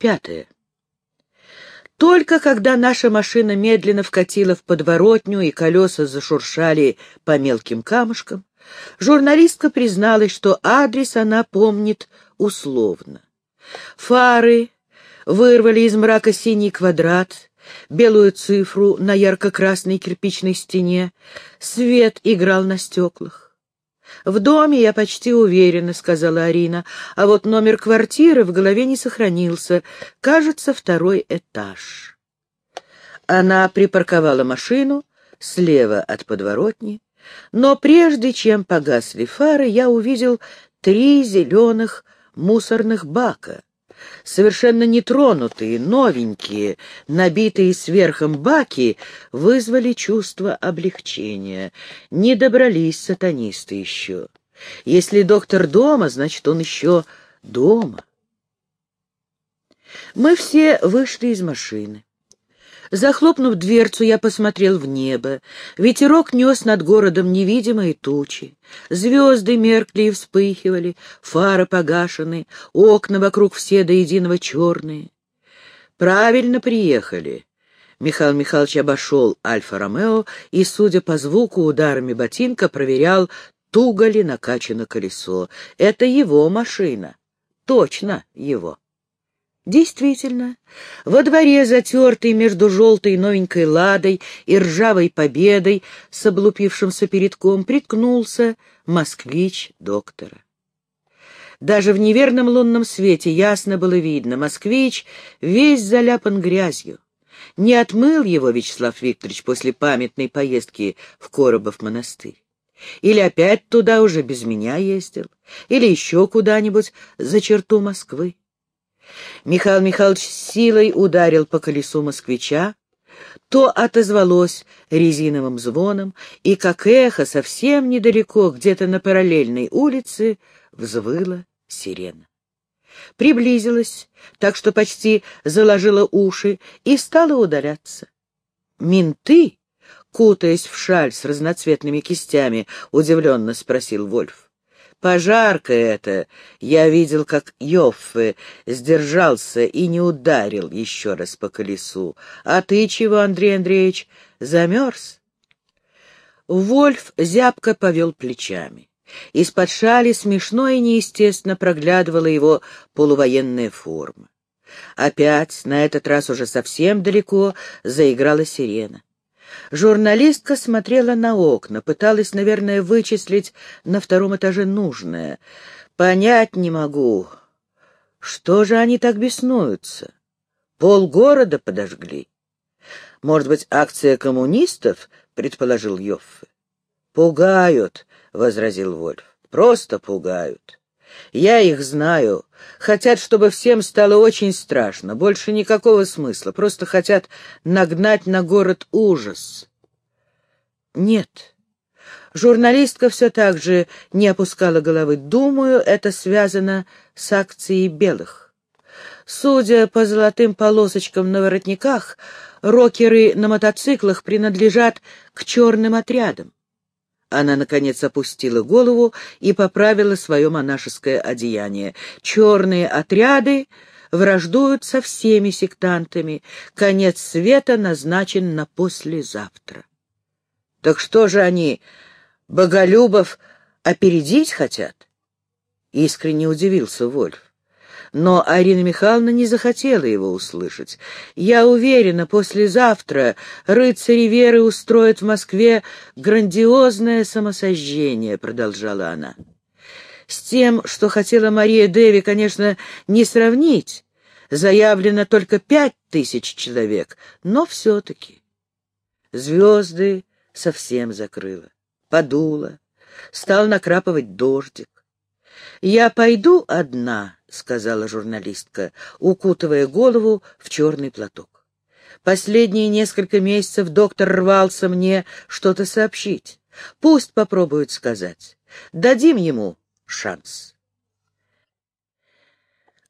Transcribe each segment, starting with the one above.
Пятое. Только когда наша машина медленно вкатила в подворотню и колеса зашуршали по мелким камушкам, журналистка призналась, что адрес она помнит условно. Фары вырвали из мрака синий квадрат, белую цифру на ярко-красной кирпичной стене, свет играл на стеклах. «В доме я почти уверена», — сказала Арина, «а вот номер квартиры в голове не сохранился. Кажется, второй этаж». Она припарковала машину слева от подворотни, но прежде чем погасли фары, я увидел три зеленых мусорных бака совершенно нетронутые, новенькие, набитые сверхом баки, вызвали чувство облегчения. Не добрались сатанисты еще. Если доктор дома, значит, он еще дома. Мы все вышли из машины. Захлопнув дверцу, я посмотрел в небо. Ветерок нес над городом невидимые тучи. Звезды меркли и вспыхивали, фары погашены, окна вокруг все до единого черные. Правильно приехали. Михаил Михайлович обошел Альфа-Ромео и, судя по звуку, ударами ботинка проверял, туго ли накачано колесо. Это его машина. Точно его. Действительно, во дворе, затертый между желтой новенькой ладой и ржавой победой с облупившимся передком, приткнулся москвич доктора. Даже в неверном лунном свете ясно было видно, москвич весь заляпан грязью. Не отмыл его Вячеслав Викторович после памятной поездки в Коробов монастырь. Или опять туда уже без меня ездил, или еще куда-нибудь за черту Москвы. Михаил Михайлович силой ударил по колесу москвича, то отозвалось резиновым звоном, и, как эхо, совсем недалеко, где-то на параллельной улице, взвыла сирена. Приблизилась, так что почти заложила уши, и стала удаляться. «Менты?» — кутаясь в шаль с разноцветными кистями, удивленно спросил Вольф. Пожарка это. Я видел, как Йоффе сдержался и не ударил еще раз по колесу. А ты чего, Андрей Андреевич, замерз? Вольф зябко повел плечами. Из-под шали смешно и неестественно проглядывала его полувоенная форма. Опять, на этот раз уже совсем далеко, заиграла сирена. Журналистка смотрела на окна, пыталась, наверное, вычислить на втором этаже нужное. Понять не могу. Что же они так беснуются? Полгорода подожгли. Может быть, акция коммунистов, предположил Йоффе. Пугают, возразил Вольф. Просто пугают. Я их знаю. Хотят, чтобы всем стало очень страшно. Больше никакого смысла. Просто хотят нагнать на город ужас. Нет. Журналистка все так же не опускала головы. Думаю, это связано с акцией белых. Судя по золотым полосочкам на воротниках, рокеры на мотоциклах принадлежат к черным отрядам. Она, наконец, опустила голову и поправила свое монашеское одеяние. Черные отряды враждуют со всеми сектантами. Конец света назначен на послезавтра. Так что же они, Боголюбов, опередить хотят? Искренне удивился Вольф. Но Арина Михайловна не захотела его услышать. «Я уверена, послезавтра рыцари веры устроят в Москве грандиозное самосожжение», — продолжала она. «С тем, что хотела Мария Деви, конечно, не сравнить. Заявлено только пять тысяч человек, но все-таки. Звезды совсем закрыло, подуло, стал накрапывать дождик. «Я пойду одна», — сказала журналистка, укутывая голову в черный платок. «Последние несколько месяцев доктор рвался мне что-то сообщить. Пусть попробует сказать. Дадим ему шанс».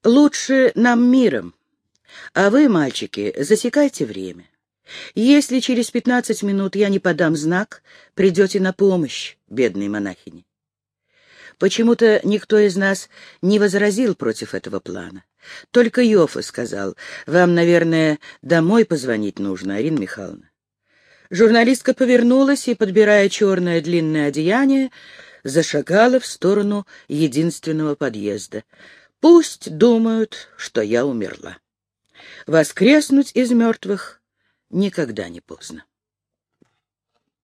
«Лучше нам миром. А вы, мальчики, засекайте время. Если через пятнадцать минут я не подам знак, придете на помощь бедной монахине. Почему-то никто из нас не возразил против этого плана. Только Йофа сказал, вам, наверное, домой позвонить нужно, Арина Михайловна. Журналистка повернулась и, подбирая черное длинное одеяние, зашагала в сторону единственного подъезда. Пусть думают, что я умерла. Воскреснуть из мертвых никогда не поздно.